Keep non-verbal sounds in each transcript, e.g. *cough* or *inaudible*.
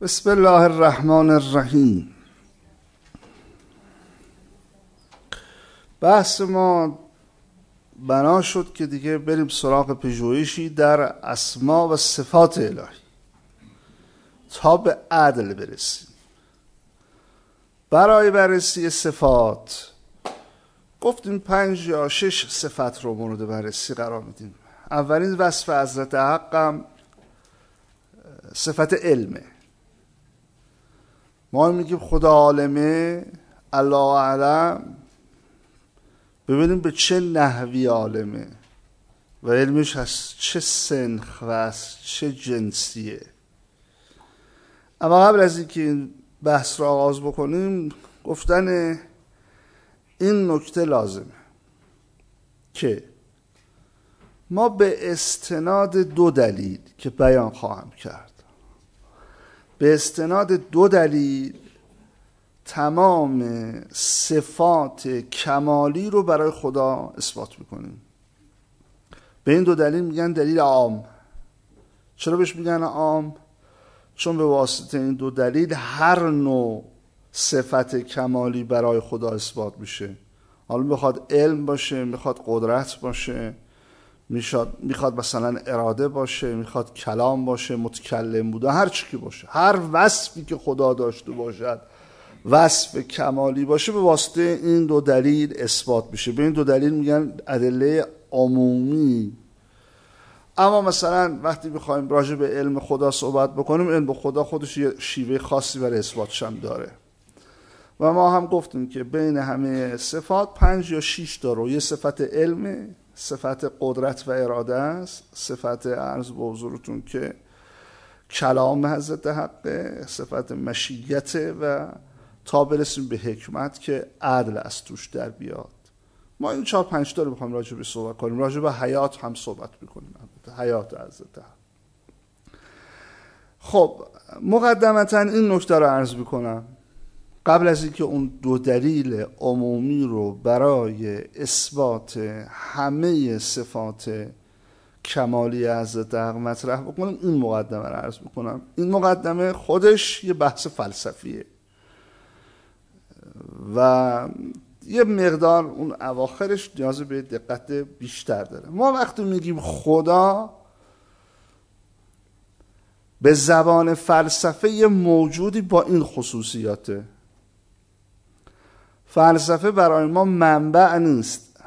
بسم الله الرحمن الرحیم. بحث ما بنا شد که دیگه بریم سراغ پژوهشی در اسما و صفات الهی. تا به عدل برسیم. برای بررسی صفات گفتیم پنج یا شش صفت رو مورد بررسی قرار میدیم. اولین وصف حضرت حقم صفت علمه. ما میگیم خدا عالمه الله علم ببینیم به چه نحوی عالمه و علمش از چه سنخ و از چه جنسیه. اما قبل از اینکه این بحث را آغاز بکنیم گفتن این نکته لازمه که ما به استناد دو دلیل که بیان خواهم کرد. به استناد دو دلیل تمام صفات کمالی رو برای خدا اثبات می‌کنیم. به این دو دلیل میگن دلیل عام. چرا بهش میگن عام؟ چون به واسطه این دو دلیل هر نوع صفت کمالی برای خدا اثبات میشه. حالا می‌خواد علم باشه می‌خواد قدرت باشه می‌خواد مثلا اراده باشه می‌خواد کلام باشه متکلم بوده هر چی که باشه. هر وصفی که خدا داشته باشد وصف کمالی باشه به واسطه این دو دلیل اثبات میشه به این دو دلیل میگن ادله عمومی. اما مثلا وقتی بخوایم راجع به علم خدا صحبت بکنیم علم خدا خودش یه شیوه خاصی برای اثباتش هم داره. و ما هم گفتیم که بین همه صفات پنج یا شیش داره. یه صفت علمه صفت قدرت و اراده است. صفت عرض به حضورتون که کلام حضرت حقه صفت مشیت و تا برسیم به حکمت که عدل از توش در بیاد. ما این چهار پنج تا رو بخوایم راجع به صحبت کنیم. راجع به حیات هم صحبت می‌کنیم. حیات حضرت حق. خب مقدمتا این نکته رو عرض می‌کنم. قبل از اینکه اون دو دلیل عمومی رو برای اثبات همه صفات کمالی حضرت حق مطرح بکنم این مقدمه رو عرض می‌کنم. این مقدمه خودش یه بحث فلسفیه. و یه مقدار اون اواخرش نیاز به دقت بیشتر داره. ما وقتی میگیم خدا به زبان فلسفه یه موجودی با این خصوصیاته. فلسفه برای ما منبع نیست.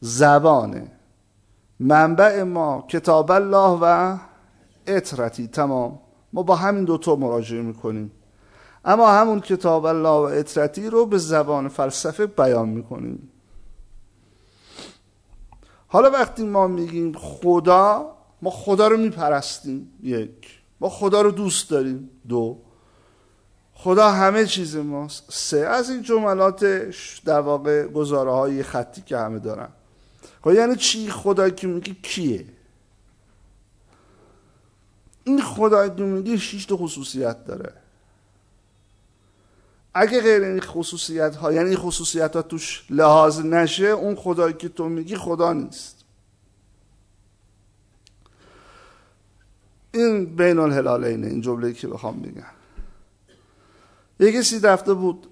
زبانه. منبع ما کتاب الله و اطرتی. تمام. ما با همین دوتا مراجعه می‌کنیم. اما همون کتاب الله و اطرتی رو به زبان فلسفه بیان می‌کنیم. حالا وقتی ما میگیم خدا ما خدا رو میپرستیم. یک. ما خدا رو دوست داریم. دو. خدا همه چیز ماست. سه از این جملات در واقع گزاره های خطی که همه دارن. خب یعنی چی؟ خدا که میگی کیه؟ این خدایی که میگی شیش تا خصوصیت داره. اگه غیر این خصوصیت ها یعنی خصوصیت ها توش لحاظ نشه اون خدایی که تو میگی خدا نیست. این بین الهلالینه این جمله که بخوام بگم. یه کسی رفته بود.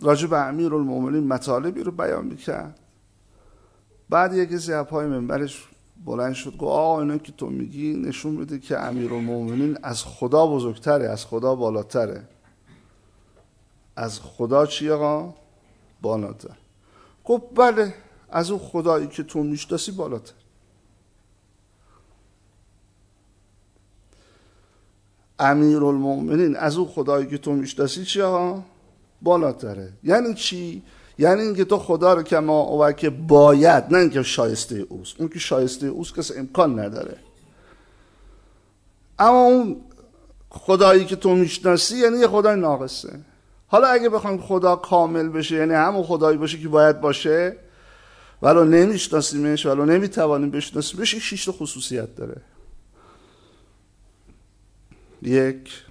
راجع به امیر المومنین مطالبی رو بیان می‌کرد. بعد یه کسی از پای منبرش بلند شد گفت آقا اینا که تو میگی نشون میده که امیر المومنین از خدا بزرگتره از خدا بالاتره. از خدا چی آقا؟ بالاتر. گفت بله از اون خدایی که تو می‌شناسی بالاتر. امیر المؤمنین از اون خدایی که تو می‌شناسی چی آقا؟ بالاتره. یعنی چی؟ یعنی اینکه تو خدا رو که ما او که باید نه اینکه شایسته اوست. اون که شایسته اوست کسی امکان نداره. اما اون خدایی که تو می‌شناسی یعنی یه خدای ناقصه. حالا اگه بخوایم خدا کامل بشه یعنی همون خدایی باشه که باید باشه ولو نمیشناسیمش ولو نمی‌توانیم بشناسیمش این شیش خصوصیت داره. یک.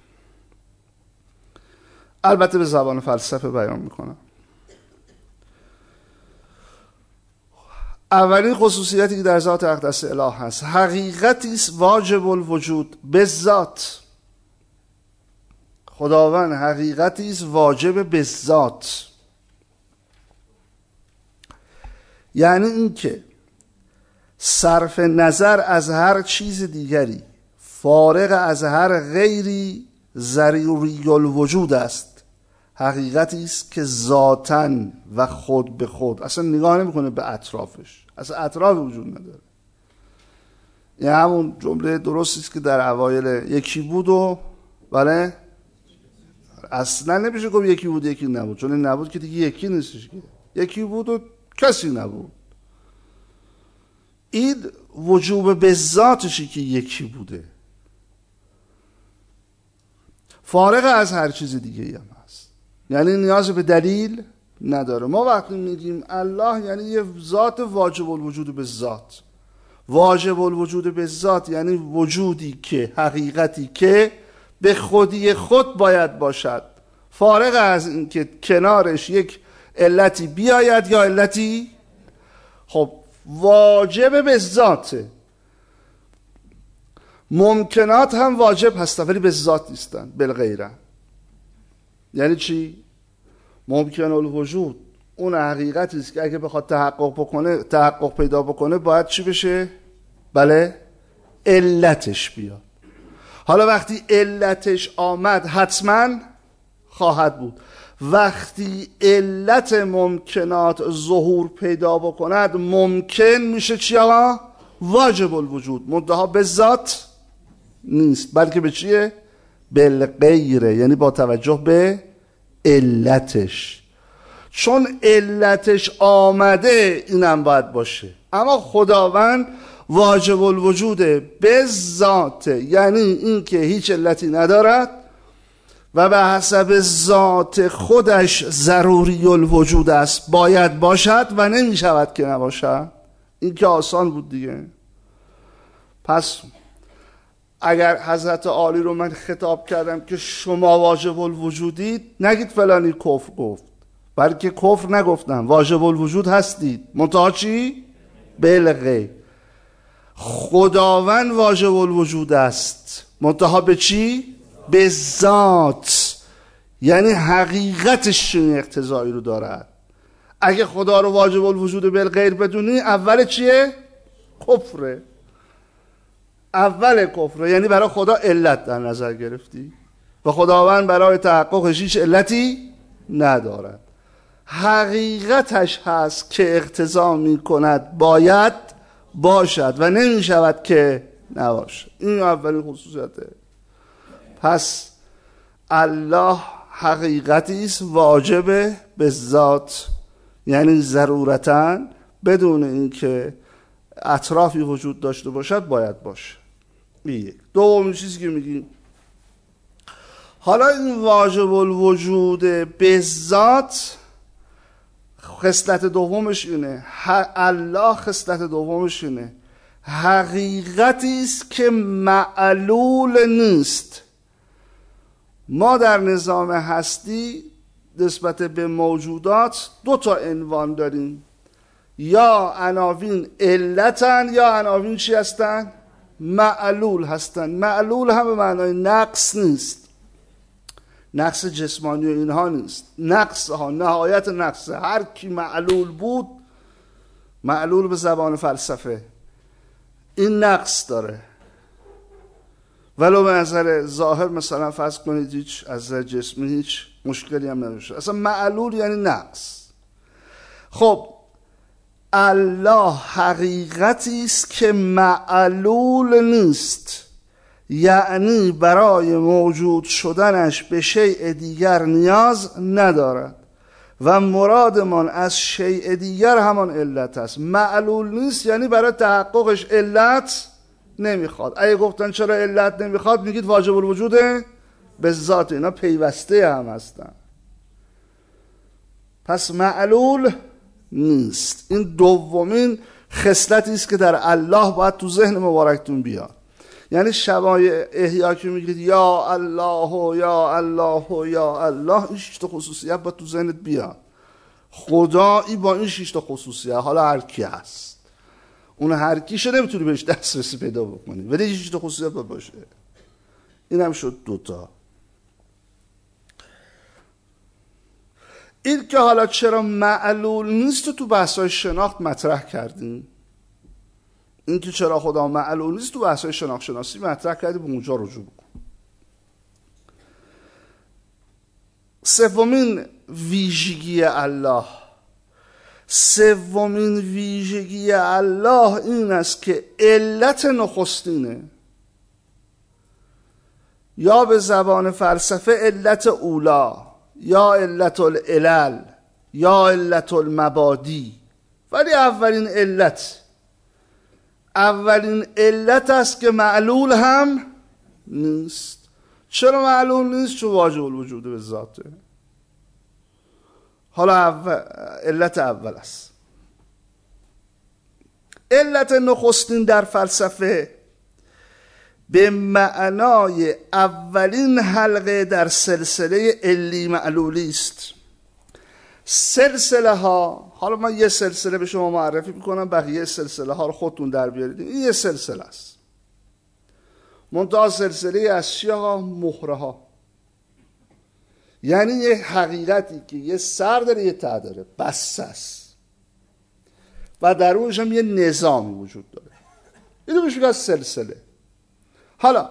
البته به زبان فلسفه بیان می‌کنم. اولین خصوصیتی که در ذات اقدس اله هست حقیقتی است واجب الوجود به ذات. خداوند حقیقتی است واجب به ذات. یعنی اینکه صرف نظر از هر چیز دیگری فارغ از هر غیری ضروری الوجود است. حقیقتی است که ذاتا و خود به خود اصلا نگاه نمی‌کنه به اطرافش. اصلا اطراف وجود نداره. این همون جمله درستی است که در اوایل یکی بود و بله اصلا نمیشه گفت یکی بود یکی نبود. چون نبود که دیگه یکی نیستش که. یکی بود و کسی نبود. این وجوب به ذاتشی که یکی بوده. فارغ از هر چیز دیگه هم هست. یعنی نیاز به دلیل نداره. ما وقتی میگیم الله یعنی یه ذات واجب الوجود به ذات. واجب الوجود به ذات یعنی وجودی که حقیقتی که به خودی خود باید باشد. فارغ از اینکه کنارش یک علتی بیاید یا علتی خب واجب به ذاته. ممکنات هم واجب هستن ولی به ذات نیستن بالغیره. یعنی چی؟ ممکن الوجود. اون حقیقتی است که اگه بخواد تحقق بکنه تحقق پیدا بکنه باید چی بشه؟ بله؟ علتش بیاد. حالا وقتی علتش آمد حتما خواهد بود. وقتی علت ممکنات ظهور پیدا بکند ممکن میشه چی آقا؟ واجب الوجود. منتها به ذات نیست. بلکه به چیه؟ بالغیره یعنی با توجه به علتش. چون علتش آمده اینم باید باشه. اما خداوند واجب الوجود به ذاته یعنی اینکه هیچ علتی ندارد و به حسب ذات خودش ضروری الوجود است. باید باشد و نمی شود که نباشد. این که آسان بود دیگه. پس اگر حضرت عالی رو من خطاب کردم که شما واجب الوجودید نگید فلانی کفر گفت. بلکه کفر نگفتم واجب الوجود هستید. منتها چی؟ بلغه. خداوند واجب الوجود است. منتها به چی؟ به ذات. یعنی حقیقتش اقتضایی رو دارد. اگه خدا رو واجب الوجود بالغیر بدونی اول چیه؟ کفره. اول کفره یعنی برای خدا علت در نظر گرفتی؟ و خداوند برای تحققش هیچ علتی ندارد. حقیقتش هست که اقتضا می کند باید باشد و نمی شود که نباشد. این اولین خصوصیته. پس الله حقیقتی است واجب به ذات. یعنی ضرورتا بدون اینکه اطرافی وجود داشته باشد باید باشه. یک دومین چیزی که میگیم حالا این واجب الوجود به خصلت دومش اینه. الله خصلت دومش اینه. حقیقتی است که معلول نیست. ما در نظام هستی نسبت به موجودات دو تا عنوان داریم. یا عناوین علتن یا عناوین چی هستن؟ معلول هستن. معلول هم به معنای نقص نیست. نقص جسمانی و اینها نیست. نقص ها نهایت نقص هر کی معلول بود معلول به زبان فلسفه. این نقص داره. ولو به نظر ظاهر مثلا فرض کنید هیچ از نظر جسمی هیچ مشکلی هم نمیشه اصلا معلول یعنی نقص. خب الله حقیقتی است که معلول نیست. یعنی برای موجود شدنش به شیء دیگر نیاز ندارد. و مرادمان از شیء دیگر همان علت است. معلول نیست یعنی برای تحققش علت نمی‌خواد. اگه گفتن چرا علت نمی‌خواد؟ میگید واجب الوجوده به ذات. اینا پیوسته هم هستن. پس معلول نیست. این دومین خصلتی است که در الله باید تو ذهن مبارکتون بیاد. یعنی شبای احیا که میگید یا الله و یا الله و یا الله این شیشت خصوصیت باید تو ذهنت بیاد. خدایی با این شیشت خصوصیت حالا هر کی هست. اون هر کیشه نمی‌تونی بهش دسترسی پیدا بکنی ولی یه چیز خصوصیت باشه. این هم شد دوتا این که حالا چرا معلول نیست تو بحث های شناخت مطرح کردیم این که چرا خدا معلول نیست تو بحث های شناخت شناسی مطرح کردیم به اونجا رجوع بکن. سومین ویژگی الله. سومین ویژگی الله این است که علت نخستینه. یا به زبان فلسفه علت اولا. یا علت العلل یا علت المبادی. ولی اولین علت اولین علت است که معلول هم نیست. چرا معلول نیست؟ چون واجب الوجود به ذاته. حالا اول علت اول است. علت نخستین در فلسفه به معنای اولین حلقه در سلسله علی معلولی است. سلسله ها حالا من یه سلسله به شما معرفی می‌کنم بقیه سلسله ها رو خودتون در بیارید. این یه سلسله است. منتها سلسله از ها مهره ها. یعنی یه حقیقتی که یه سر داره یه ته داره بس است. و در اونش هم یه نظامی وجود داره. اینو بهش از سلسله. حالا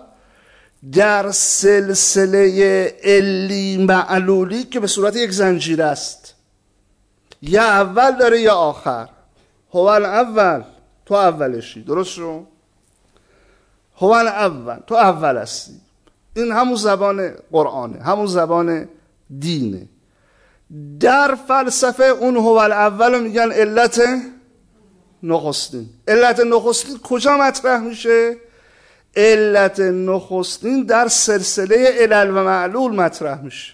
در سلسله علی معلولی که به صورت یک زنجیر است یا اول داره یا آخر؟ هو اول تو اولشی درست شو؟ هو اول تو اول هستی. این همون زبان قرآنه همون زبان دینه. در فلسفه اون هو اول میگن علت نخستین. علت نخستین کجا مطرح میشه؟ علت نخستین در سلسله علل و معلول مطرح میشه.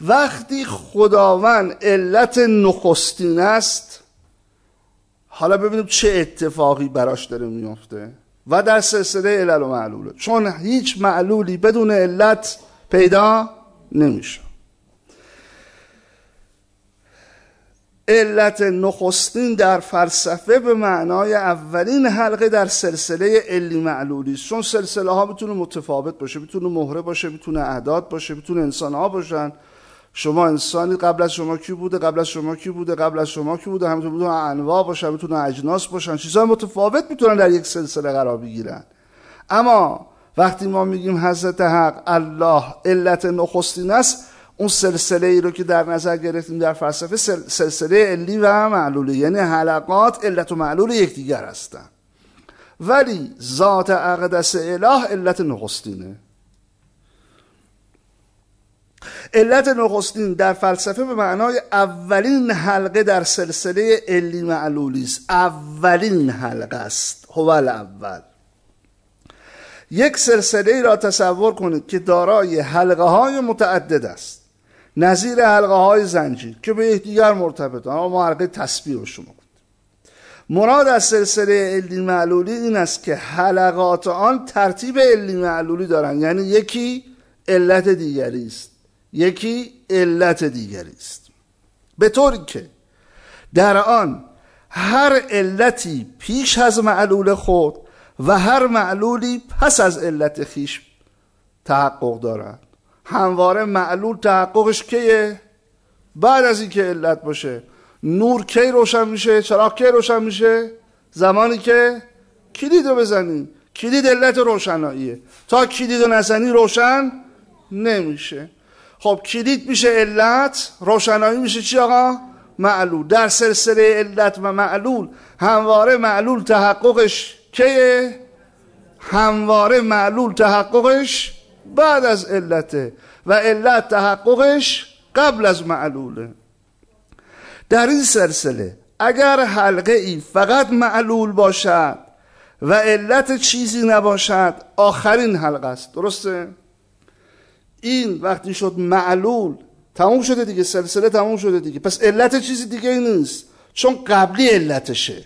وقتی خداوند علت نخستین است حالا ببینیم چه اتفاقی براش داره میافته و در سلسله علل و معلوله. چون هیچ معلولی بدون علت پیدا نمیشه. علت نخستین در فلسفه به معنای اولین حلقه در سلسله علی معلولی. چون سلسله ها می‌تونه متفاوت باشه می‌تونه مهره باشه می‌تونه اعداد باشه می‌تونه انسان ها باشن. شما انسانی قبل از شما کی بوده؟ قبل از شما کی بوده؟ قبل از شما کی بوده؟ همینطور می‌تونه انواع باشن می‌تونه اجناس باشن. چیزهای متفاوت می‌تونن در یک سلسله قرار بگیرن. اما وقتی ما میگیم حضرت حق الله علت نخستین است اون سلسله ای رو که در نظر گرفتیم در فلسفه سلسله علی و معلوله یعنی حلقات علت و معلول یکدیگر هستن. ولی ذات اقدس اله علت نخستینه. علت نخستین در فلسفه به معنای اولین حلقه در سلسله علی معلولی است. اولین حلقه است. هو اول یک سلسله ای را تصور کنید که دارای حلقه های متعدد است. نظیر حلقه های زنجیر که به یکدیگر مرتبطن اما حلقه تسبیح شما مراد از سلسله علی معلولی این است که حلقات آن ترتیب علی معلولی دارند یعنی یکی علت دیگری است. یکی علت دیگری است. به طوری که در آن هر علتی پیش از معلول خود و هر معلولی پس از علت خیش تحقق دارد همواره معلول تحققش کیه؟ بعد از اینکه علت باشه. نور کی روشن میشه؟ چراغ کی روشن میشه؟ زمانی که کلید رو بزنی. کلید علت روشناییه. تا کلید رو نزنی روشن نمیشه. خب کلید میشه علت روشنایی میشه چی آقا؟ معلول. در سلسله علت و معلول همواره معلول تحققش که همواره معلول تحققش بعد از علته و علت تحققش قبل از معلوله. در این سلسله اگر حلقه ای فقط معلول باشد و علت چیزی نباشد آخرین حلقه است. درسته؟ این وقتی شد معلول تموم شده دیگه سلسله تموم شده دیگه. پس علت چیزی دیگه نیست. چون قبلی علتشه.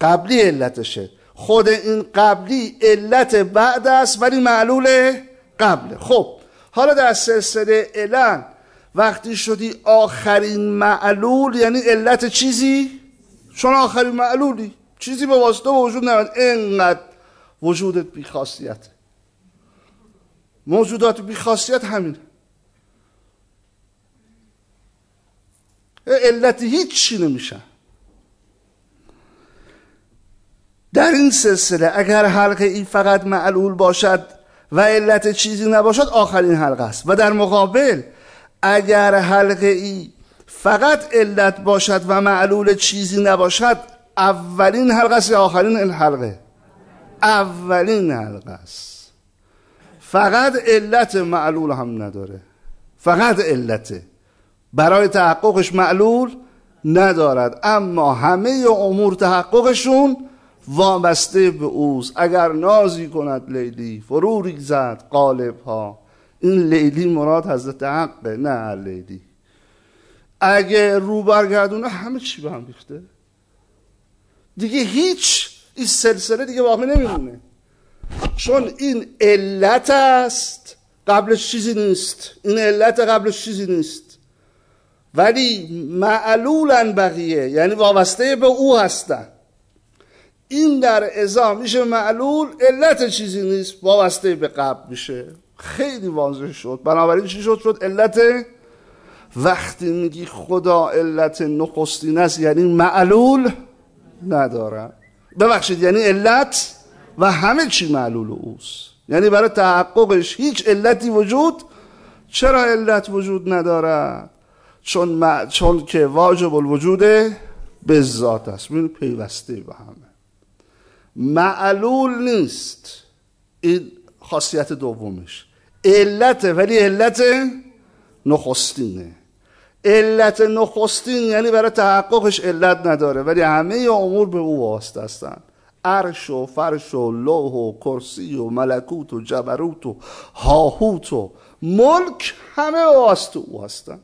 قبلی علتشه. خود این قبلی علت بعد است ولی معلول قبله خب حالا در سلسله علن وقتی شدی آخرین معلول یعنی علت چیزی؟ چون آخرین معلولی. چیزی به واسطه به وجود نمید اینقدر وجودت بیخاصیت. موجودات بیخاصیت همینه. علتی هیچ چی نمیشن. در این سلسله اگر حلقه ای فقط معلول باشد و علت چیزی نباشد آخرین حلقه است. و در مقابل اگر حلقه ای فقط علت باشد و معلول چیزی نباشد اولین حلقه است یا آخرین حلقه؟ اولین حلقه است. فقط علت معلول هم نداره. فقط علته برای تحققش معلول ندارد. اما همه امور تحققشون وابسته به اوز اگر نازی کند لیلی فرو ریزد قالب ها این لیلی مراد حضرت حقه نه لیلی. اگه رو برگردونه همه چی به هم ریخته. دیگه هیچ این سلسله دیگه باقی نمیمونه. چون این علت است قبلش چیزی نیست. این علت قبلش چیزی نیست. ولی معلولن بقیه یعنی وابسته به او هستن. این در ازا میشه معلول علت چیزی نیست وابسته به قبل میشه. خیلی واضح شد. بنابراین چی شد؟ شد علت وقتی میگی خدا علت نخستین است یعنی معلول نداره. ببخشید یعنی علت و همه چی معلول اوست. یعنی برای تحققش هیچ علتی وجود چرا علت وجود نداره؟ چون, چون که واجب الوجود به ذات است. پیوسته به همه. معلول نیست. این خاصیت دومش. علت ولی علت نخستینه. علت نخستین یعنی برای تحققش علت نداره ولی همه امور به او واسطه هستن. عرش و فرش و لوح و کرسی و ملکوت و جبروت و هاهوت و ملک همه واسطه او هستن.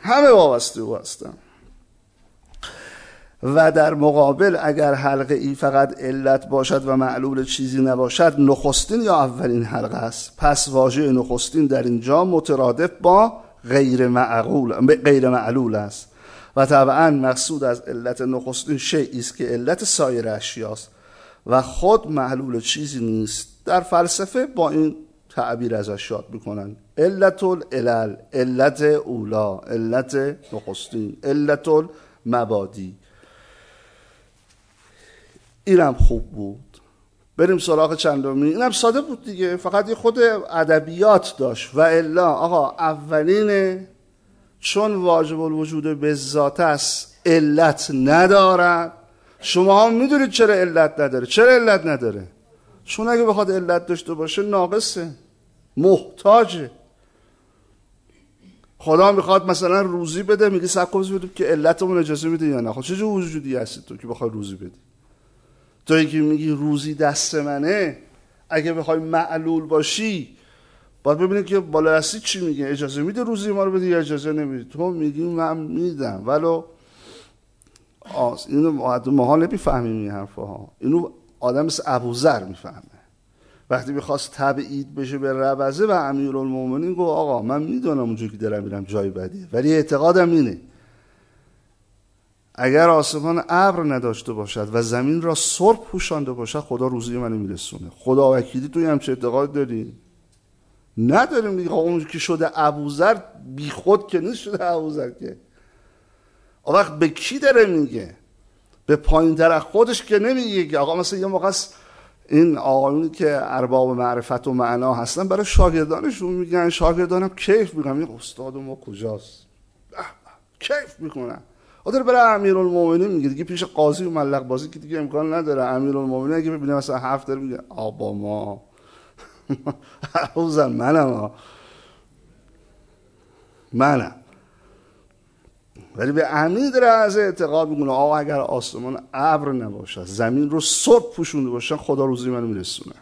همه وابسته او هستن. و در مقابل اگر حلقه ای فقط علت باشد و معلول چیزی نباشد نخستین یا اولین حلقه است. پس واژه نخستین در اینجا مترادف با غیر معقول غیر معلول است. و طبعا مقصود از علت نخستین شیعی است که علت سایر اشیاست. و خود معلول چیزی نیست. در فلسفه با این تعبیر ازش یاد می‌کنن. علت العلل علت اولا علت نخستین علت المبادی اینم خوب بود. بریم سراغ چندمی. اینم ساده بود دیگه. فقط یه خود ادبیات داشت. و الا آقا اولینه چون واجب الوجود به ذات است علت ندارد. شما هم می‌دونید چرا علت نداره. چرا علت نداره؟ چون اگه بخواد علت داشته باشه ناقصه. محتاجه. خدا می‌خواد مثلا روزی بده میگه سکوز بده که علتمون اجازه میده یا نه. خب چه وجودی هستی تو که بخوای روزی بدی؟ تو که میگی روزی دست منه اگه بخوای معلول باشی باید ببینید که بالا دستی چی میگه. اجازه میده روزی ما رو بده یا اجازه نمیده؟ تو میگی من میدم. ولو آس اینو ما نمی‌فهمیم این حرفا ها اینو آدم مثل ابوذر می‌فهمه. وقتی می‌خواست تبعید بشه به ربزه و امیرالمومنین گفت آقا من می‌دونم اونجا که دارم میرم جای بدیه ولی اعتقادم اینه. اگر آسمان ابر نداشته باشد و زمین را سرب پوشانده باشد خدا روزی منو میرسونه. خدا وکیلی توی همچه اعتقاد داری؟ نداریم دیگه. اون که شده ابوذر بی خود که نیست شده ابوذر که. وقت به کی داره میگه؟ به پایین تر خودش که نمیگه. آقا مثلا یه موقع این آقایونی که ارباب معرفت و معنا هستن برای شاگردانشون میگن شاگردانم کیف میگم این استاد ما کجاست؟ کیف می‌کنن آدر برای امیرالمومنین میگه دیگه پیش قاضی و ملق بازی که دیگه امکان نداره. امیرالمومنین اگه ببینه مثلا هفت داره میگه آبا ما. *laughs* حوزن منم منم. ولی به امید از اعتقاد می‌کنه آقا اگر آسمان ابر نباشد زمین رو صبح پوشونده باشن خدا روزی منو میرسونه.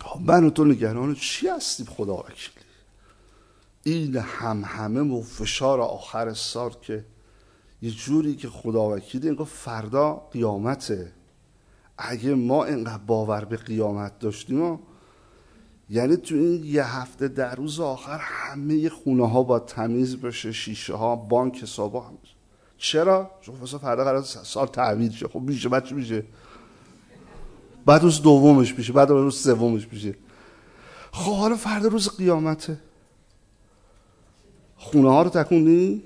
خب من و تو نگران چی هستیم؟ خدا وکیلی. این هم همه و فشار آخر سال که یه جوری که خدا وکیلی اینگاه فردا قیامته. اگه ما اینقدر باور به قیامت داشتیم یعنی تو این یه هفته در روز آخر همه خونه ها با تمیز بشه شیشه ها بانک حسابا هم چرا؟ چون مثلا فردا قرار سال تعویض شه. خب میشه چی میشه؟ بعد روز دومش میشه بعد روز سومش میشه. خب حالا فردا روز قیامته. خونه ها رو تکوندی؟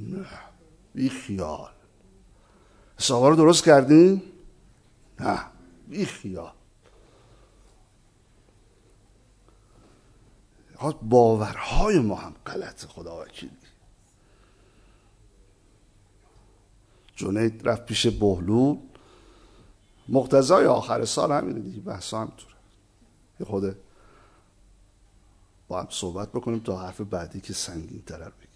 نه. بی خیال. حسابا رو درست کردی؟ نه. بی خیال. باورهای ما هم غلط خدا وکیلی. جنید رفت پیش بهلول. مقتضای آخر سال همینه دیگه بحث هم توره یه خوده با هم صحبت بکنیم تا حرف بعدی که سنگین تر رو بگیم.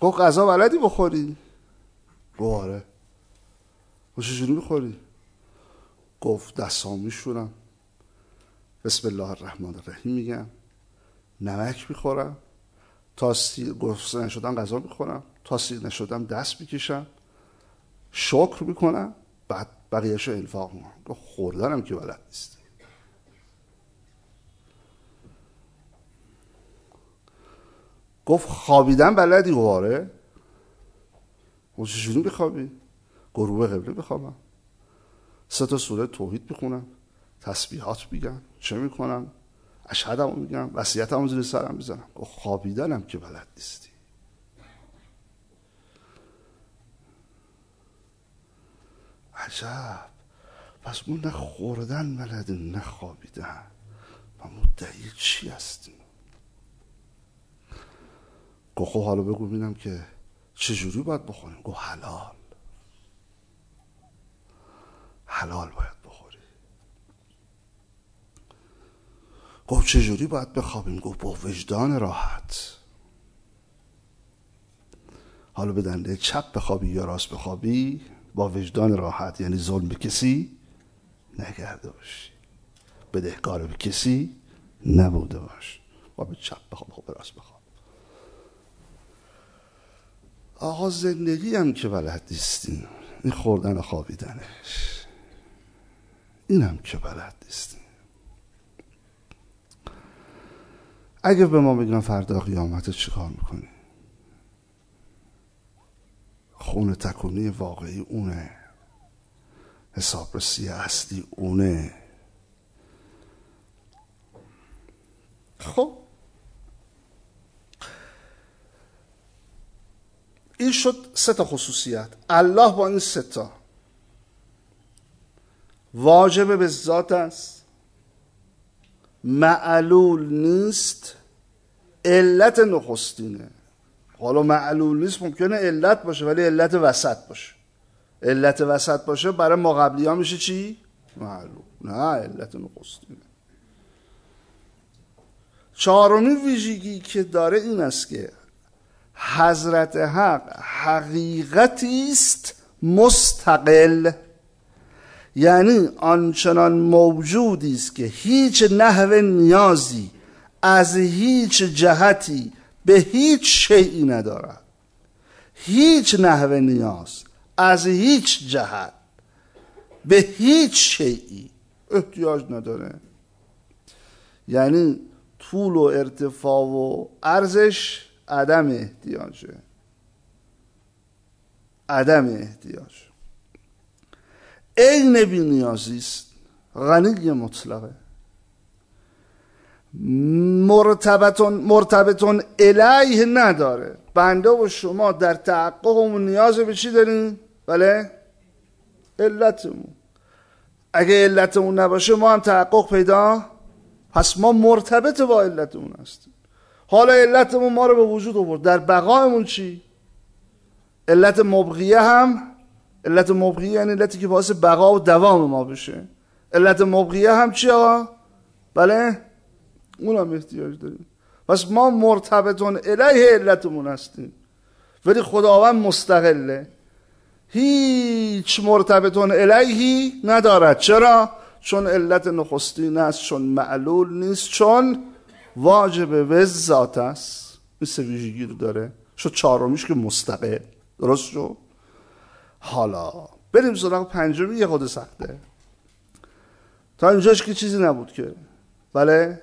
گفت غذا بلدی بخوری؟ گفت آره. گفت چجوری می‌خوری؟ گفت دستام میشورم بسم الله الرحمن الرحیم میگم. نمک می‌خورم. تا سیر گفته نشدم غذا می‌خورم. تا سیر نشدم دست می‌کشم. شکر می‌کنم. بعد بقیهش رو انفاق می‌کنم خوردنم که بلد نیست. گفت خوابیدن بلدی غواره؟ گفت چجوری بخوابی گروه قبله بخوابم. سه تا سوره توحید بخونم تسبیحات میگم. چه می‌کنم؟ اشهدمو میگم. وصیتمو زیر سرم می‌زنم. خوابیدنم که بلد نیستی. عجب. پس ما نه خوردن بلده نه خوابیدن. و مدعی چی هستیم؟ گفت حالا بگو ببینم که چجوری باید بخوریم. گفت حلال. حلال باید بخوری گفت چجوری باید بخوابیم؟ گفت با وجدان راحت. حالا به دنده چپ بخوابی یا راست بخوابی؟ با وجدان راحت یعنی ظلم به کسی نگرده باشی. بدهکار به کسی نبوده باش. با به چپ بخواب خب راست بخواب. آقا زندگی هم که بلد نیستیم. این خوردن و خوابیدنش. این هم که بلد نیستیم. اگه به ما بگن فردا قیامت چیکار می‌کنی؟ خون تکونی واقعی اونه. حسابرسی اصلی اونه. خب. این شد سه تا خصوصیت. الله با این سه تا. واجب به ذات است. معلول نیست. علت نخستینه. حالا معلول نیست ممکنه علت باشه ولی علت وسط باشه. علت وسط باشه برای ما قبلی ها میشه چی؟ معلول نه علت نخستینه چهارمی ویژگی که داره این است که حضرت حق حقیقتی است مستقل. یعنی آنچنان موجودی است که هیچ نحو نیازی از هیچ جهتی به هیچ شیعی ندارد. هیچ نحو نیاز از هیچ جهت. به هیچ شیعی احتیاج نداره. یعنی طول و ارتفاع و ارزش عدم احتیاجه. عدم احتیاج. عین بی نیازی است. غنی مطلقه. مرتبتون مرتبتون الیه نداره بنده و شما در تحققمون نیاز به چی داریم؟ بله؟ علتمون اگه علتمون نباشه ما هم تحقق پیدا پس ما مرتبط با علتمون هستیم حالا علتمون ما رو به وجود آورد در بقایمون چی؟ علت مبغیه هم علت مبغیه یعنی علتی که باعث بقا و دوام ما بشه علت مبغیه هم چی آقا؟ بله؟ اون هم احتیاج داریم. پس ما مرتبطون الیه علتمون هستیم. ولی خداوند مستقله. هیچ مرتبطون الیهی ندارد. چرا؟ چون علت نخستین است چون معلول نیست چون واجب وز ذات است. این سه رو داره. شد چهارمیش که مستقل. درست شد؟ حالا بریم سراغ پنجمی یه خود سخته. تا اینجاش که چیزی نبود که. بله؟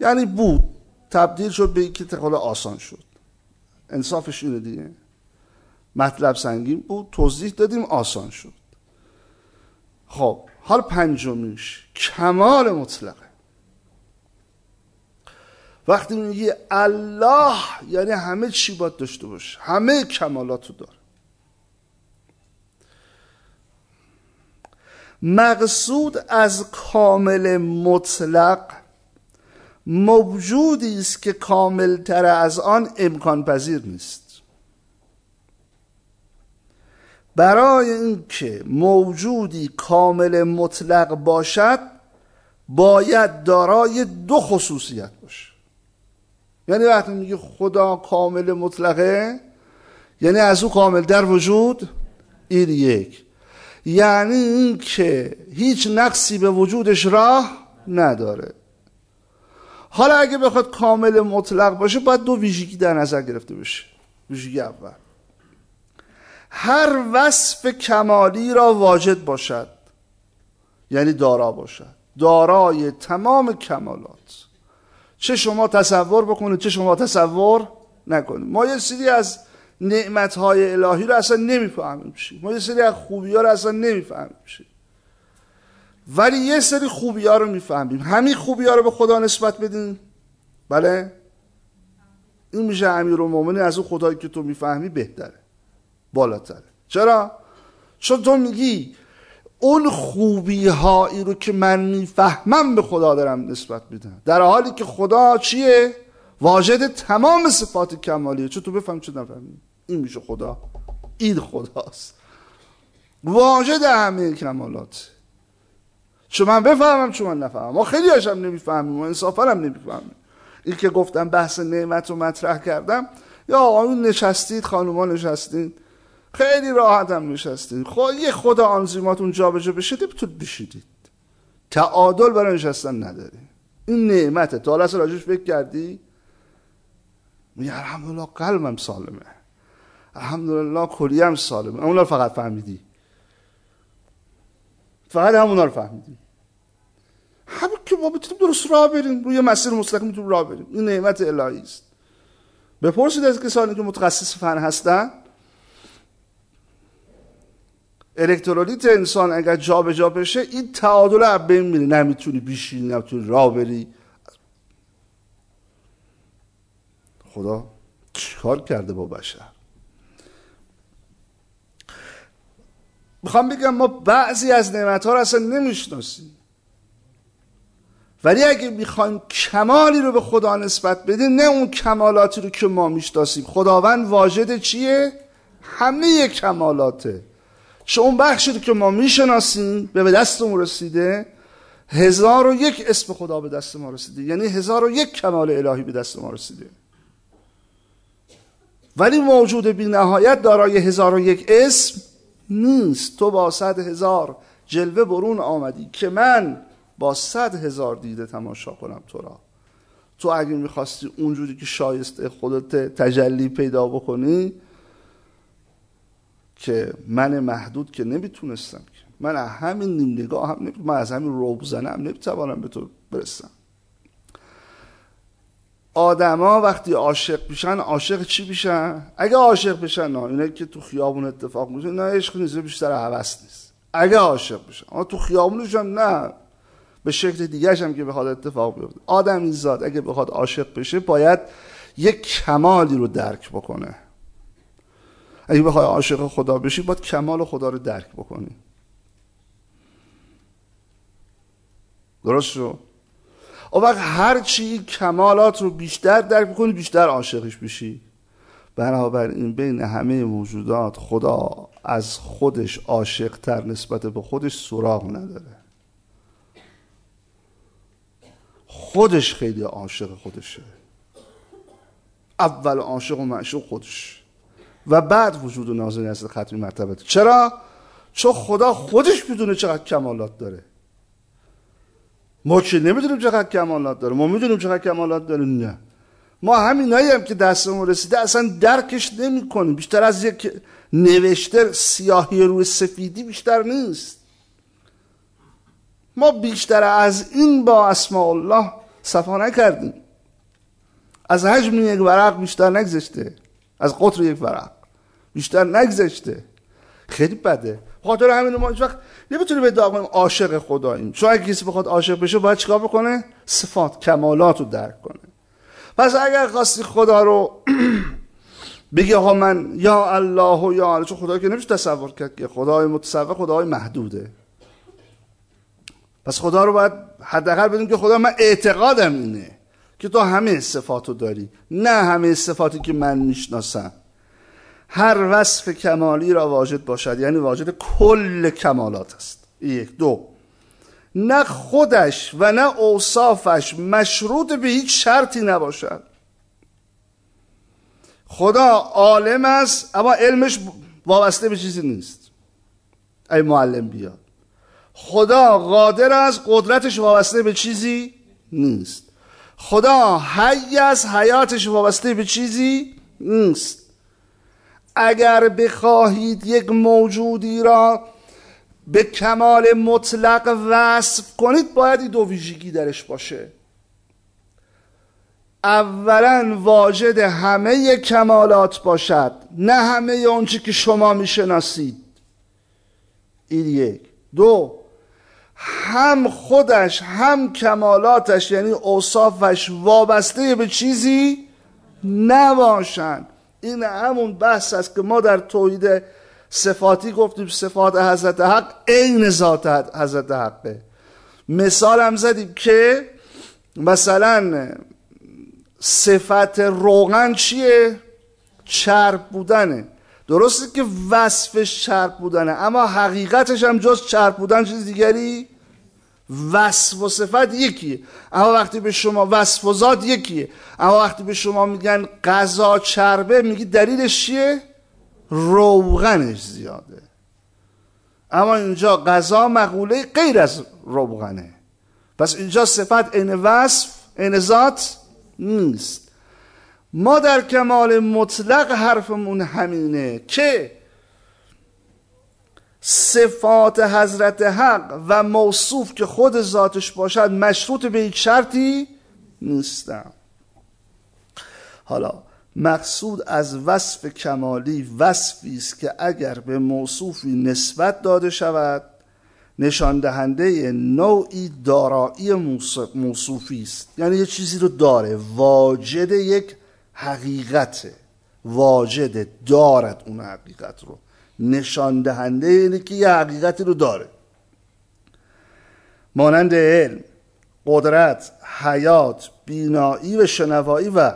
یعنی بود. تبدیل شد به اینکه تقال آسان شد. انصافش اینه دیگه. مطلب سنگین بود. توضیح دادیم آسان شد. خب حال پنجمیش. کمال مطلقه. وقتی میگی الله یعنی همه چی باید داشته باشه. همه کمالاتو داره. مقصود از کامل مطلق موجودی است که کاملتر از آن امکان پذیر نیست. برای اینکه موجودی کامل مطلق باشد باید دارای دو خصوصیت باشه. یعنی وقتی میگه خدا کامل مطلقه یعنی از او کامل در وجود این یک. یعنی اینکه هیچ نقصی به وجودش راه نداره. حالا اگه بخواد کامل مطلق باشه باید دو ویژگی در نظر گرفته بشه. ویژگی اول. هر وصف کمالی را واجد باشد. یعنی دارا باشد. دارای تمام کمالات. چه شما تصور بکنید چه شما تصور نکنید. ما یه سری از نعمتهای الهی رو اصلا نمی‌فهمیم چی. ما یه سری از خوبی ها رو اصلا نمی‌فهمیم چی. ولی یه سری خوبی ها رو می‌فهمیم. همین خوبی ها رو به خدا نسبت بدین. بله؟ این میشه امیر و از اون خدایی که تو می‌فهمی بهتره. بالاتره. چرا؟ چون تو میگی اون خوبی هایی رو که من می‌فهمم به خدا دارم نسبت میدم. در حالی که خدا چیه؟ واجد تمام صفات کمالیه. چون تو بفهم چه نفهمی. این میشه خدا. این خداست. واجد همه کمالات. چون من بفهمم چون من نفهمم. ما خیلی هاشم نمی‌فهمیم و انصافا هم نمی‌فهمیم. این که گفتم بحث نعمت رو مطرح کردم یا آقایون نشستید خانوما نشستید خیلی راحت هم نشستید. خب یه خود آنزیماتون جابجا بشه بتونید بشیدید تعادل برای نشستن نداری. این نعمته. تا حالا راجش فکر کردی؟ میگه الحمدلله قلبم سالمه. الحمدلله کلیم سالمه. اونا رو فقط فهمیدی. فقط همونا رو فهمیدی همین که ما بتونیم درست راه بریم روی مسیر مستقیم می‌تونیم راه بریم. این نعمت الهی است. بپرسید از کسانی که متخصص فن هستن. الکترولیت انسان اگر جابجا جا بشه این تعادل از بین میره. نمی‌تونی بیشی نمی‌تونی راه بری. خدا چیکار کرده با بشر؟ می‌خوام بگم ما بعضی از نعمت ها رو اصلا نمی‌شناسیم. ولی اگه می‌خوایم کمالی رو به خدا نسبت بدیم نه اون کمالاتی رو که ما می‌شناسیم. خداوند واجد چیه؟ همه کمالاته. چون اون بخشی رو که ما می‌شناسیم به دستمون رسیده هزار و یک اسم خدا به دست ما رسیده. یعنی هزار و یک کمال الهی به دست ما رسیده. ولی موجود بی نهایت دارای هزار و یک اسم نیست. تو با صد هزار جلوه برون آمدی که من با صد هزار دیده تماشا کنم تو را. تو اگه می‌خواستی اونجوری که شایسته خودت تجلی پیدا بکنی که من محدود که نمی‌تونستم که. من همین نیم نگاه هم نمی... من از همین روبزنه هم نمی‌توانم به تو برسم. آدما وقتی عاشق میشن عاشق چی میشن؟ اگه عاشق بشن نه. اینه که تو خیابون اتفاق میشه نه عشق نیست بیشتر هوس نیست. اگه عاشق بشن. اما تو خیابونش هم نه. به شکل دیگه هم که بخواد اتفاق بیفته. این زاد اگه بخواد عاشق بشه باید یک کمالی رو درک بکنه. اگه بخوای عاشق خدا بشی باید کمال خدا رو درک بکنی. درست شو او وقت هر چی کمالات رو بیشتر درک بکنی بیشتر عاشقش بشی این بین همه موجودات خدا از خودش عاشق تر نسبت به خودش سراغ نداره. خودش خیلی عاشق خودشه. اول عاشق و معشوق خودش. و بعد وجود و نازل از ختمی مرتبه. چرا؟ چون خدا خودش می‌دونه چقدر کمالات داره. ما که نمی‌دونیم چقدر کمالات داره ما می‌دونیم چقدر کمالات داره نه ما همینایی هم که دستمون رسیده اصلا درکش نمی کنیم بیشتر از یک نوشته سیاهی روی سفیدی بیشتر نیست. ما بیشتر از این با اسماء الله صفا نکردیم. از حجم یک ورق بیشتر نگذشته. از قطر یک ورق بیشتر نگذشته. خیلی بده. خاطر همین ما وقت نمی‌تونیم ادعا کنیم عاشق خداییم چون اگه کسی بخواد عاشق بشه باید چیکار بکنه؟ صفات کمالات رو درک کنه. پس اگر خواستی خدا رو *clears throat* بگی آقا من یا الله و یا الله چون خدا که نمیشه تصور کرد که خدای متصور خدای محدوده. پس خدا رو باید حداقل بدون که خدا من اعتقادم اینه که تو همه صفات رو داری. نه همه صفاتی که من می‌شناسم. هر وصف کمالی را واجد باشد یعنی واجد کل کمالات است. یک. دو. نه خودش و نه اوصافش مشروط به هیچ شرطی نباشد. خدا عالم است اما علمش وابسته به چیزی نیست. ای معلم بیاد. خدا قادر است قدرتش وابسته به چیزی نیست. خدا حی است حیاتش وابسته به چیزی نیست. اگر بخواهید یک موجودی را به کمال مطلق وصف کنید باید دو ویژگی درش باشه. اولا واجد همه کمالات باشد نه همه اونچه که شما می‌شناسید. این یک. دو هم خودش هم کمالاتش یعنی اوصافش وابسته به چیزی نباشند. این همون بحث است که ما در توحید صفاتی گفتیم صفات حضرت حق عین ذات حضرت حقه. مثال هم زدیم که مثلا صفت روغن چیه؟ چرب بودنه. درسته که وصفش چرب بودنه اما حقیقتش هم جز چرب بودن چیز دیگری وصف و صفت یکیه اما وقتی به شما وصف و ذات یکیه اما وقتی به شما میگن غذا چربه میگی دلیلش چیه؟ روغنش زیاده. اما اینجا غذا مقوله غیر از روغنه. پس اینجا صفت عین وصف عین ذات نیست. ما در کمال مطلق حرفمون همینه که صفات حضرت حق و موصوف که خود ذاتش باشد مشروط به یک شرطی نیستم. حالا مقصود از وصف کمالی وصفی است که اگر به موصوفی نسبت داده شود نشان دهنده نوعی دارایی موصوفی است. یعنی یه چیزی رو داره. واجد یک حقیقته. واجد دارد اون حقیقت رو. نشان دهنده اینه که یه حقیقتی رو داره. مانند علم قدرت حیات بینایی و شنوایی و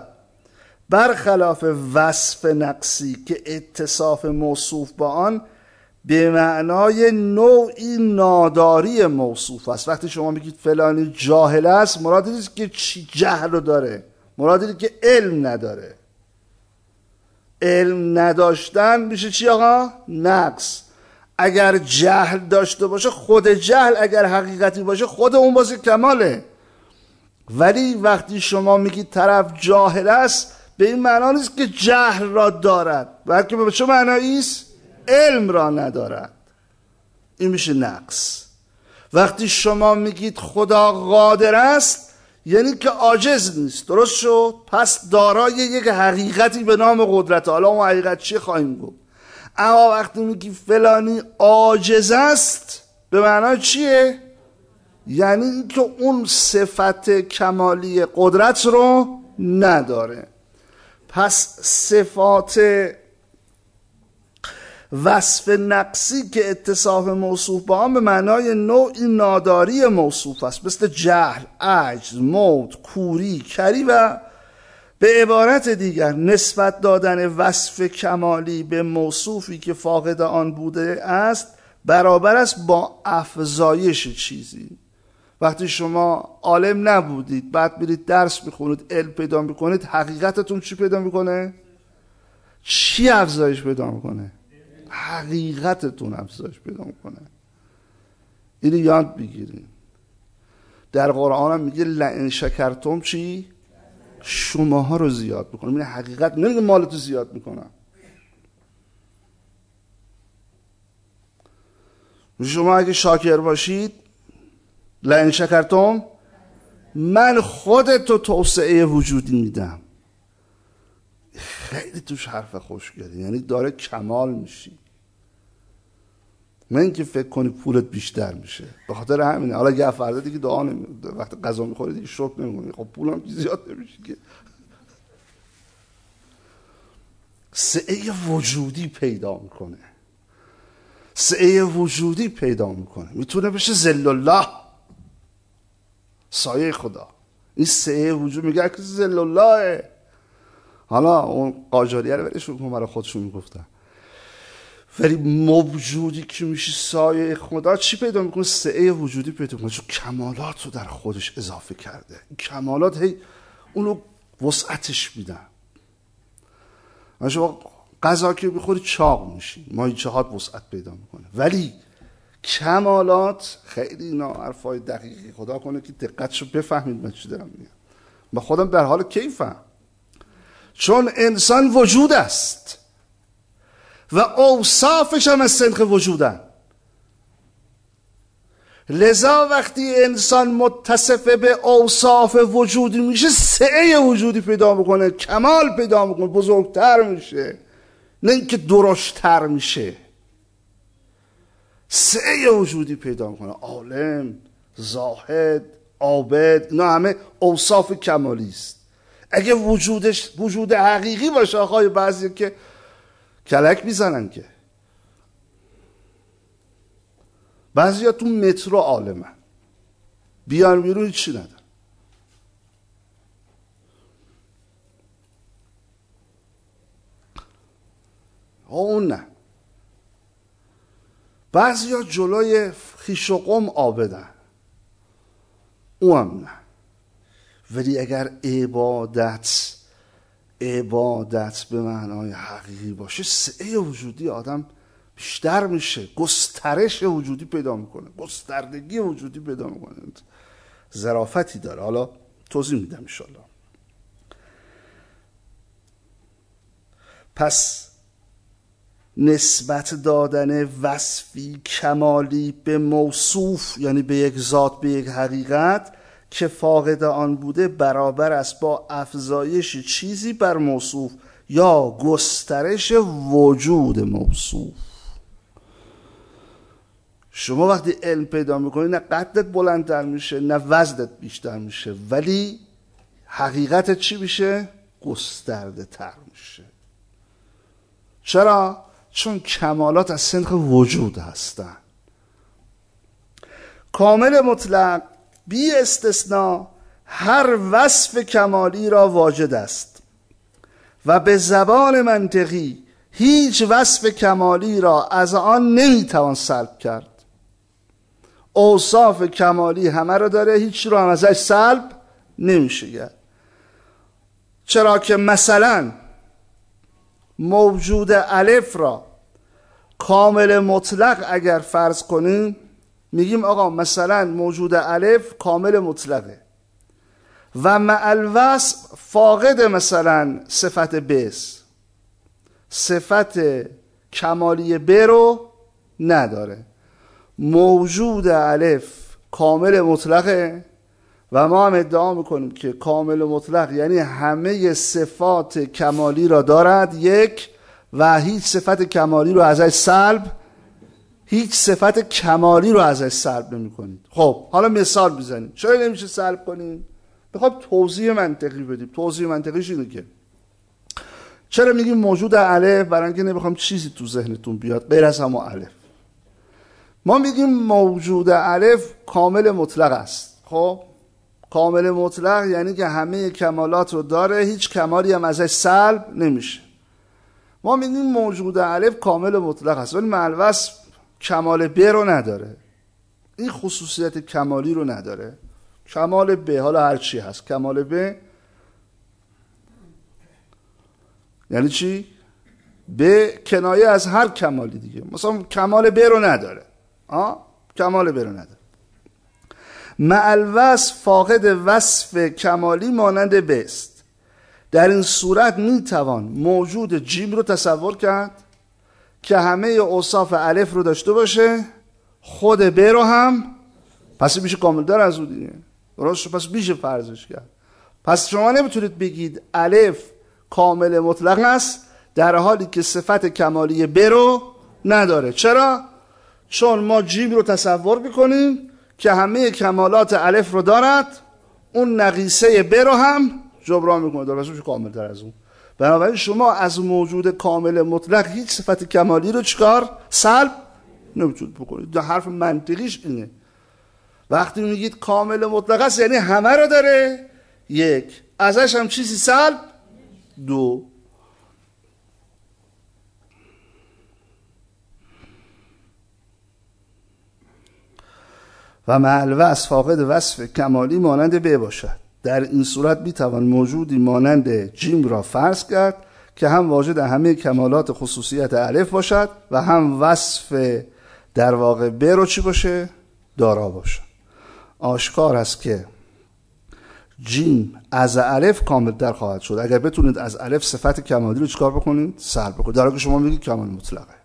برخلاف وصف نقصی که اتصاف موصوف با آن به معنای نوعی ناداری موصوف است. وقتی شما میگید فلانی جاهل است مراد نیست که چی جهل رو داره. مراد که علم نداره. علم نداشتن میشه چی آقا؟ نقص. اگر جهل داشته باشه خود جهل اگر حقیقتی باشه خود اون باشه کماله. ولی وقتی شما میگید طرف جاهل است به این معنا نیست که جهل را دارد بلکه به چه معنایی است؟ علم را ندارد. این میشه نقص. وقتی شما میگید خدا قادر است یعنی که عاجز نیست. درست شد؟ پس دارای یک حقیقتی به نام قدرت. حالا اون حقیقت چی خواهیم گفت؟ اما وقتی میگی فلانی عاجز است به معنای چیه؟ یعنی که اون صفت کمالی قدرت رو نداره. پس صفات وصف نقصی که اتصاف موصوف با آن به معنای نوعی ناداری موصوف است مثل جهل، عجز، موت، کوری، کری و به عبارت دیگر نسبت دادن وصف کمالی به موصوفی که فاقد آن بوده است برابر است با افزایش چیزی وقتی شما عالم نبودید بعد برید درس می‌خونید علم پیدا می‌کنید حقیقتتون چی پیدا می‌کنه؟ چی افزایش پیدا می‌کنه؟ حقیقتتون افزایش پیدا می‌کنه. اینو یاد بگیرین در قرآن هم میگه لئن شکرتم چی؟ شماها رو زیاد می‌کنه. این حقیقت نمیگه مالتو زیاد می‌کنم شما اگه شاکر باشید لئن شکرتم من خودتو توسعه وجودی میدم. خیلی توش حرف خوشگلی. یعنی داره کمال میشی. من که فکر کنی پولت بیشتر میشه. به خاطر همینه. حالا یه فردا دیگه دعا نمی وقتی غذا می‌خوری دیگه شکر نمی‌کنی خب پولم که زیاد نمیشه که. سعه وجودی پیدا می‌کنه. سعه وجودی پیدا می‌کنه. می‌تونه بشه زل الله سایه خدا. این سعه وجود میگه که زل الله حالا اون قاجاریه رو ولش کن برای خودشون می‌گفتن. ولی موجودی که میشه سایه خدا چی پیدا می‌کنه؟ سعه وجودی پیدا می‌کنه. چون کمالات رو در خودش اضافه کرده. کمالات هی اونو وسعتش میدن. شما غذا که بخوری چاق میشی. ماهیچه هات وسعت پیدا می‌کنه. ولی کمالات خیلی اینا حرفای دقیقی. خدا کنه که دقتشو بفهمید من چی دارم میگم. من خودم در حال کیفم. چون انسان وجود است. و اوصافش هم از سنخ وجودن. لذا وقتی انسان متصف به اوصاف وجودی میشه سعه وجودی پیدا می‌کنه کمال پیدا می‌کنه بزرگتر میشه. نه اینکه درشتر میشه. سعه وجودی پیدا می‌کنه. عالم زاهد عابد اینا همه اوصاف کمالی است. اگه وجودش وجود حقیقی باشه آقای بعضی که کلک می‌زنن که. بعضی تو مترو عالمن. بیان بیرون چی ندن اون نه. بعضی ها جلوی خیش و قم آبدن. او هم نه. ولی اگر عبادت عبادت به معنای حقیقی باشه. سعه وجودی آدم بیشتر میشه. گسترش وجودی پیدا می‌کنه. گستردگی وجودی پیدا می‌کنه. ظرافتی داره. حالا توضیح میدم انشالله پس نسبت دادن وصفی کمالی به موصوف یعنی به یک ذات به یک حقیقت که فاقد آن بوده برابر است با افزایش چیزی بر موصوف یا گسترش وجود موصوف شما وقتی علم پیدا می‌کنی نه قدت بلندتر میشه نه وزنت بیشتر میشه ولی حقیقت چی میشه؟ گسترده تر میشه چرا؟ چون کمالات از سنخ وجود هستن کامل مطلق بی استثناء هر وصف کمالی را واجد است. و به زبان منطقی هیچ وصف کمالی را از آن نمی‌توان سلب کرد. اوصاف کمالی همه را داره هیچ رو هم ازش سلب نمیشه چرا که مثلا موجود الف را کامل مطلق اگر فرض کنیم میگیم آقا مثلا موجود الف کامل مطلقه. و مع فاقد مثلا صفت بس صفت کمالی ب رو نداره. موجود الف کامل مطلقه و ما هم ادعا می‌کنیم که کامل مطلق یعنی همه صفات کمالی را دارد. یک و هیچ صفت کمالی رو ازش سلب هیچ صفت کمالی رو ازش سلب نمی کنید خب حالا مثال بزنیم. چرا نمیشه سلب کنیم. بخواب توضیح منطقی بدیم. توضیح منطقیش اینه که چرا میگیم موجود الف برای اینکه نمی‌خوام چیزی تو ذهنتون بیاد غیر از همون الف؟ ما میگیم موجود الف کامل مطلق است. خب کامل مطلق یعنی که همه کمالات رو داره هیچ کمالی هم ازش سلب نمیشه. ما میگیم موجود الف کامل مطلق است. ولی ملوث کمال ب رو نداره. این خصوصیت کمالی رو نداره. کمال ب حالا هر چی هست. کمال ب یعنی چی؟ ب کنایه از هر کمالی دیگه. مثلا کمال ب رو نداره. آه؟ کمال ب رو نداره. مع فاقد وصف کمالی مانند بست در این صورت می‌توان موجود جیم رو تصور کرد. که همه اوصاف الف رو داشته باشه خود ب رو هم پس میشه کامل دار از او دیگه. درست پس میشه فرضش کرد. پس شما نمی‌تونید بگید الف کامل مطلق است در حالی که صفت کمالی برو نداره. چرا؟ چون ما جیم رو تصور می‌کنیم که همه کمالات الف رو دارد اون نقیصه ب رو هم جبران می‌کنه. در کامل تر از اون. بنابراین شما از موجود کامل مطلق هیچ صفت کمالی رو چکار سلب نمی‌تونید بکنید. در حرف منطقیش اینه. وقتی میگید کامل مطلق است یعنی همه رو داره. یک. ازش هم چیزی سلب؟ دو. و معل وصف فاقد وصف کمالی مانند ب باشد. در این صورت می‌توان موجودی مانند جیم را فرض کرد که هم واجد همه کمالات خصوصیت الف باشد و هم وصف در واقع ب رو چی باشه؟ دارا باشه. آشکار است که جیم از الف کامل در خواهد شد. اگر بتونید از الف صفت کمالی رو چیکار بکنید؟ سر بکنید در که شما میگید کمال مطلقه.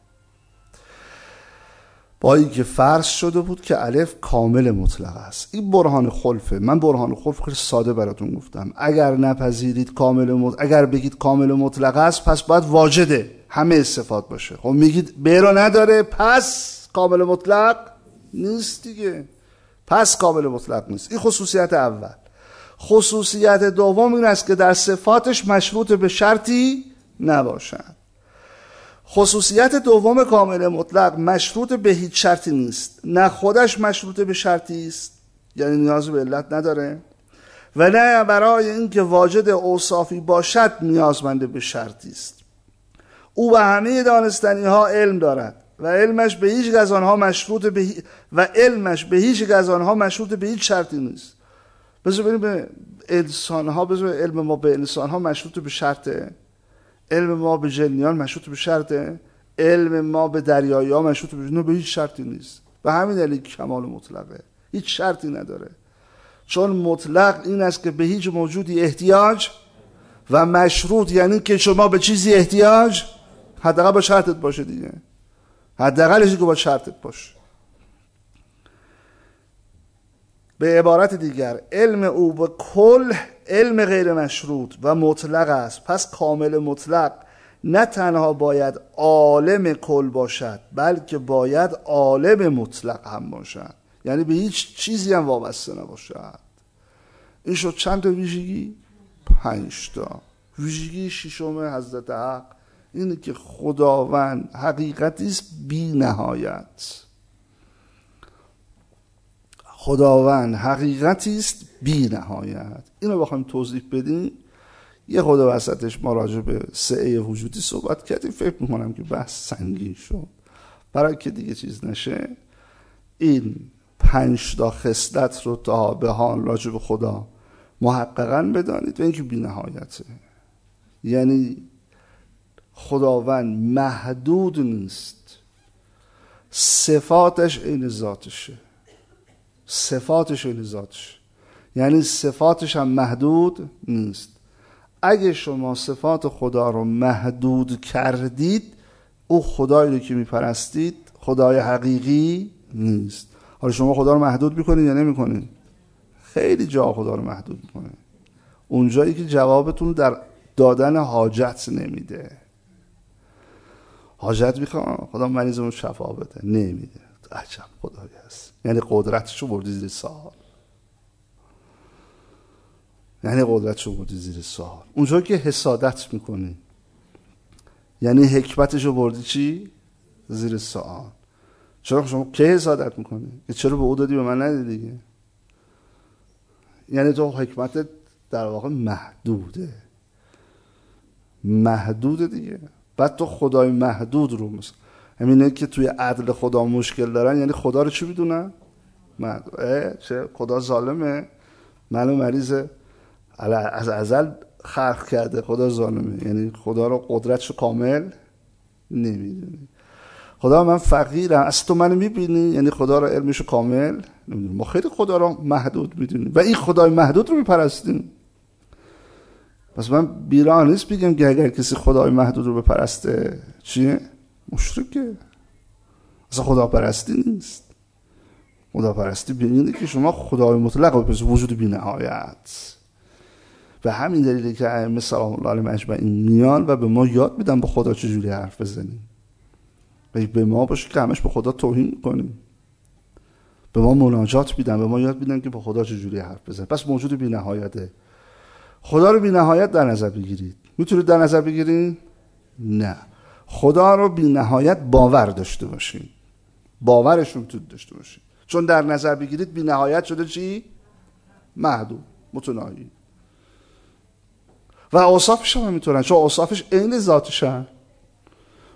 با که فرض شده بود که الف کامل مطلق است. این برهان خلفه. من برهان خلف خیلی ساده براتون گفتم. اگر نپذیرید کامل مطلق اگر بگید کامل مطلق است پس باید واجده. همه صفات باشه. خب میگید به رو نداره پس کامل مطلق نیست دیگه. پس کامل مطلق نیست. این خصوصیت اول. خصوصیت دوم این است که در صفاتش مشروط به شرطی نباشند خصوصیت دوم کامل مطلق مشروط به هیچ شرطی نیست. نه خودش مشروط به شرطی است یعنی نیاز به علت نداره و نه برای اینکه واجد اوصافی باشد نیازمنده به شرطی است. او به همه دانستنی ها علم دارد و علمش به هیچ از آنها مشروط به و علمش به هیچ از آنها مشروط به هیچ شرطی نیست. بذار بریم به انسان ها بذار علم ما به انسان ها مشروط به شرطه. علم ما به جنیان مشروط به شرطه. علم ما به دریایی ها مشروط به به هیچ شرطی نیست. به همین دلیل کمال مطلقه. هیچ شرطی نداره. چون مطلق این است که به هیچ موجودی احتیاج و مشروط یعنی که شما به چیزی احتیاج حداقل با شرطت باشه دیگه. حداقلش که با شرطت باشه. به عبارت دیگر علم او به کل علم غیر مشروط و مطلق است. پس کامل مطلق نه تنها باید عالم کل باشد بلکه باید عالم مطلق هم باشد. یعنی به هیچ چیزی هم وابسته نباشد. این شد چند تا ویژگی؟ پنج تا. ویژگی ششم حضرت حق اینه که خداوند حقیقتی است بی نهایت. خداوند حقیقتی است بی نهایت. اینو بخوایم توضیح بدیم. یه خود وسطش ما راجع به سعه وجودی صحبت کردیم. فکر می‌کنم که بحث سنگین شد. برای که دیگه چیز نشه این پنج تا خصلت رو تا به حال راجع به خدا محققا بدانید و اینکه بی نهایته. یعنی خداوند محدود نیست. صفاتش این ذاتشه. صفاتش این ذاتش یعنی صفاتش هم محدود نیست. اگه شما صفات خدا رو محدود کردید او خدایی رو که میپرستید خدای حقیقی نیست. حالا شما خدا رو محدود می‌کنید یا نمی‌کنید؟ خیلی جا خدا رو محدود می‌کنه. اونجایی که جوابتون در دادن حاجت نمیده. حاجت می‌خوام؟ خدا مریضمون شفا بده. نمیده. عجب خدایی هست. یعنی قدرتشو بردی زیر سال یعنی قدرتشو بردی زیر سال اونجا که حسادت می‌کنی. یعنی حکمتشو بردی چی؟ زیر سال چرا شما که حسادت می‌کنی؟ چرا به او دادی به من ندی دیگه؟ یعنی تو حکمت در واقع محدوده. محدوده دیگه. بعد تو خدای محدود رو مثلا همینه که توی عدل خدا مشکل دارن یعنی خدا رو چی می‌دونن چه؟ خدا ظالمه. منو مریضه از ازل خلق کرده خدا ظالمه. یعنی خدا رو قدرتشو کامل نمی‌دونی خدا من فقیرم. از تو منو می‌بینی؟ یعنی خدا رو علمشو کامل نمی‌دونی ما خیلی خدا رو محدود می‌دونیم. و این خدای محدود رو میپرستیم. پس من بیراه نیست بگم که اگر کسی خدای محدود رو بپرسته چیه؟ مشرکه. اصلا خدا پرستی نیست. خداپرستی به اینه که شما خدای مطلق بپرسید وجود بی نهایت به همین دلیله که ائمه سلام الله علیهم اجمعین میان و به ما یاد میدن با خدا چجوری حرف بزنیم. و به ما باشه که همش به خدا توهین کنیم. به ما مناجات میدن به ما یاد میدن که با خدا چجوری حرف بزنیم. پس موجود بی نهایته خدا رو بی نهایت در نظر بگیرید. می‌تونید در نظر بگیرید؟ نه. خدا رو بی نهایت باور داشته باشید باورش رو می‌تونید داشته باشید چون در نظر بگیرید بی نهایت شده چی؟ محدود متناهی. و اوصافش هم همینطورن. چون اوصافش عین ذاتشن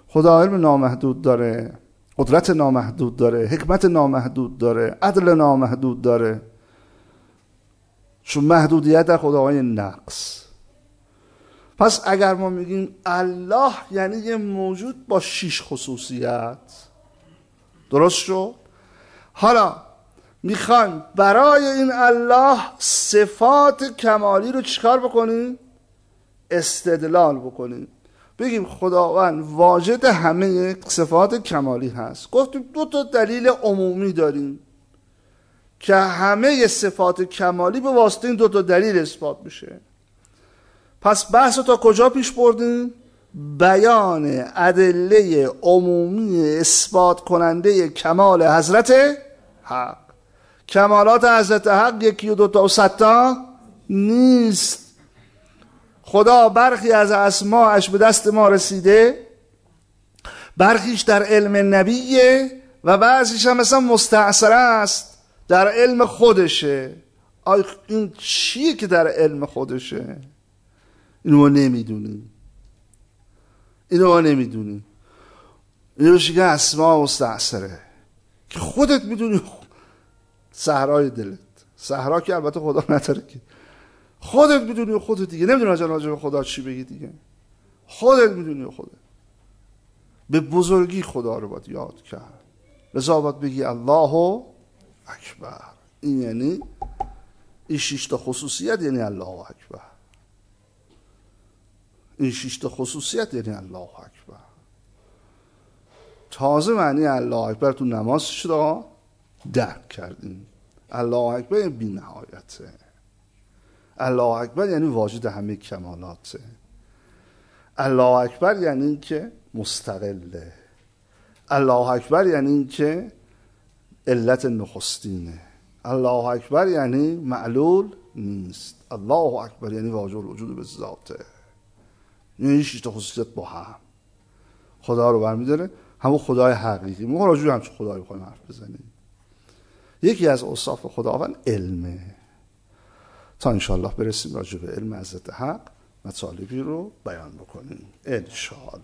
خدا علم نامحدود داره قدرت نامحدود داره حکمت نامحدود داره عدل نامحدود داره. چون محدودیت در خداهای نقص. پس اگر ما میگیم الله یعنی یه موجود با شیش خصوصیت. درست شد؟ حالا می‌خوایم برای این الله صفات کمالی رو چیکار بکنیم؟ استدلال بکنیم. بگیم خداوند واجد همه صفات کمالی هست. گفتیم دو تا دلیل عمومی داریم که همه صفات کمالی به واسطه این دو تا دلیل اثبات میشه. پس بحث تا کجا پیش بردیم؟ بیان ادله عمومی اثبات کننده کمال حضرت حق. کمالات حضرت حق یکی و دوتا و ستا نیست. خدا برخی از اسماعش به دست ما رسیده. برخیش در علم نبیه و بعضیش هم مثلا مستعصره است. در علم خودشه. این چیه که در علم خودشه؟ اینو ما نمی‌دونیم. اینو ما نمی‌دونیم. اینو که اسما مستعصره که خودت می‌دونی صحرای دلت. صحرا که البته خدا نداره که. خودت می‌دونی خودت دیگه. نمی‌دونی راجع به خدا چی بگی دیگه. خودت می‌دونی خودت. به بزرگی خدا رو باید یاد کرد. لذا باید بگی الله اکبر. این یعنی این شیشتا خصوصیت یعنی الله اکبر. این شیشتا خصوصیت یعنی الله اکبر. تازه معنی الله اکبر تو نماز شده درک کردیم. الله اکبر بی نهایته الله اکبر یعنی واجد همه کمالاته. الله اکبر یعنی اینکه مستقله. الله اکبر یعنی اینکه علت نخستینه. الله اکبر یعنی معلول نیست. الله اکبر یعنی واجد الوجود به ذاته. یعنی شیشت خصوصیت با هم. خدا رو برمیداره. همون خدای حقیقی. ما راجع هم خدای بخوایم حرف بزنیم. یکی از اوصاف خداوند علمه. تا انشاءالله برسیم راجع به علم حضرت حق مطالبی رو بیان بکنیم. انشاءالله.